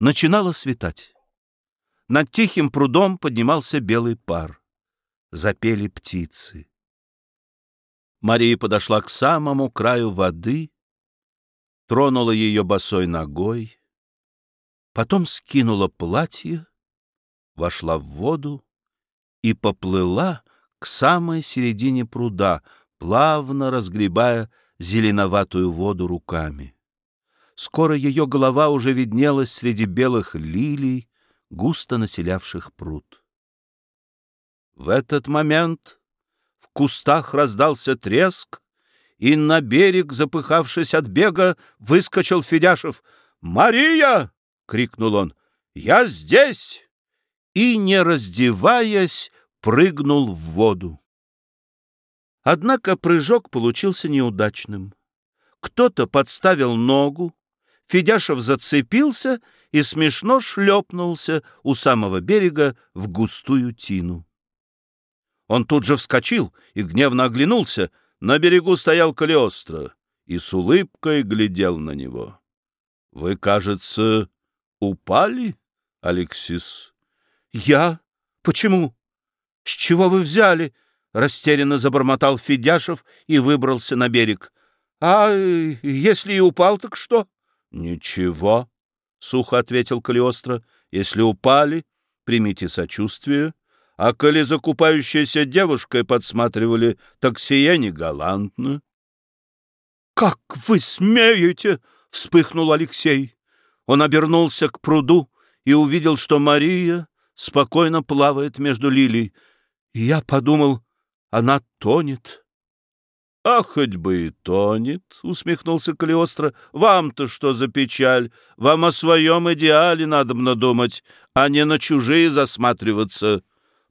Начинало светать. Над тихим прудом поднимался белый пар. Запели птицы. Мария подошла к самому краю воды, тронула ее босой ногой, потом скинула платье, вошла в воду и поплыла к самой середине пруда, плавно разгребая зеленоватую воду руками. Скоро ее голова уже виднелась среди белых лилий, густо населявших пруд. В этот момент в кустах раздался треск, и на берег, запыхавшись от бега, выскочил Федяшев. «Мария!» — крикнул он. «Я здесь!» И, не раздеваясь, прыгнул в воду. Однако прыжок получился неудачным. Кто-то подставил ногу, Федяшев зацепился и смешно шлепнулся у самого берега в густую тину. Он тут же вскочил и гневно оглянулся. На берегу стоял Калиостро и с улыбкой глядел на него. — Вы, кажется, упали, Алексис? — Я? Почему? С чего вы взяли? — растерянно забормотал Федяшев и выбрался на берег. — А если и упал, так что? — Ничего, — сухо ответил Калиостро. — Если упали, примите сочувствие. А коли закупающаяся девушкой подсматривали, так сия не галантно. — Как вы смеете? — вспыхнул Алексей. Он обернулся к пруду и увидел, что Мария спокойно плавает между лилий. Я подумал, она тонет. «А хоть бы и тонет», — усмехнулся Калиостро. «Вам-то что за печаль? Вам о своем идеале надобно думать, а не на чужие засматриваться».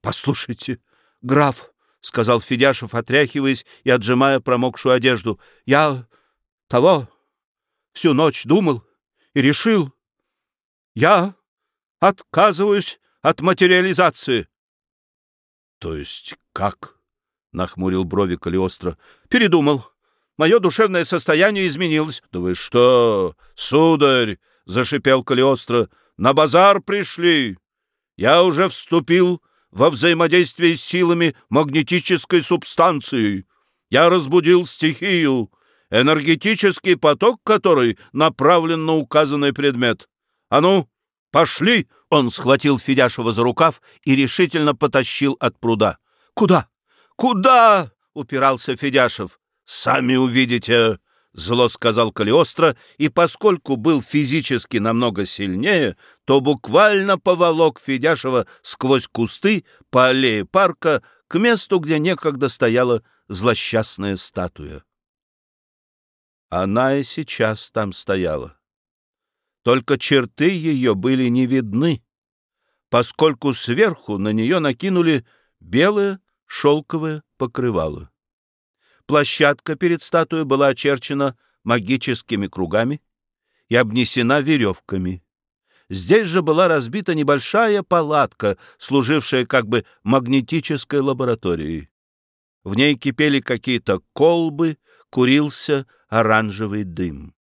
«Послушайте, граф», — сказал Федяшев, отряхиваясь и отжимая промокшую одежду, — «я того всю ночь думал и решил. Я отказываюсь от материализации». «То есть как?» — нахмурил брови Калиостро. — Передумал. Мое душевное состояние изменилось. — Да вы что, сударь! — зашипел Калиостро. — На базар пришли. Я уже вступил во взаимодействие с силами магнетической субстанции. Я разбудил стихию, энергетический поток которой направлен на указанный предмет. А ну, пошли! Он схватил Федяшева за рукав и решительно потащил от пруда. — Куда? «Куда?» — упирался Федяшев. «Сами увидите», — зло сказал Калиостро, и поскольку был физически намного сильнее, то буквально поволок Федяшева сквозь кусты по аллее парка к месту, где некогда стояла злосчастная статуя. Она и сейчас там стояла. Только черты ее были не видны, поскольку сверху на нее накинули белое шелковое покрывало. Площадка перед статуей была очерчена магическими кругами и обнесена веревками. Здесь же была разбита небольшая палатка, служившая как бы магнетической лабораторией. В ней кипели какие-то колбы, курился оранжевый дым.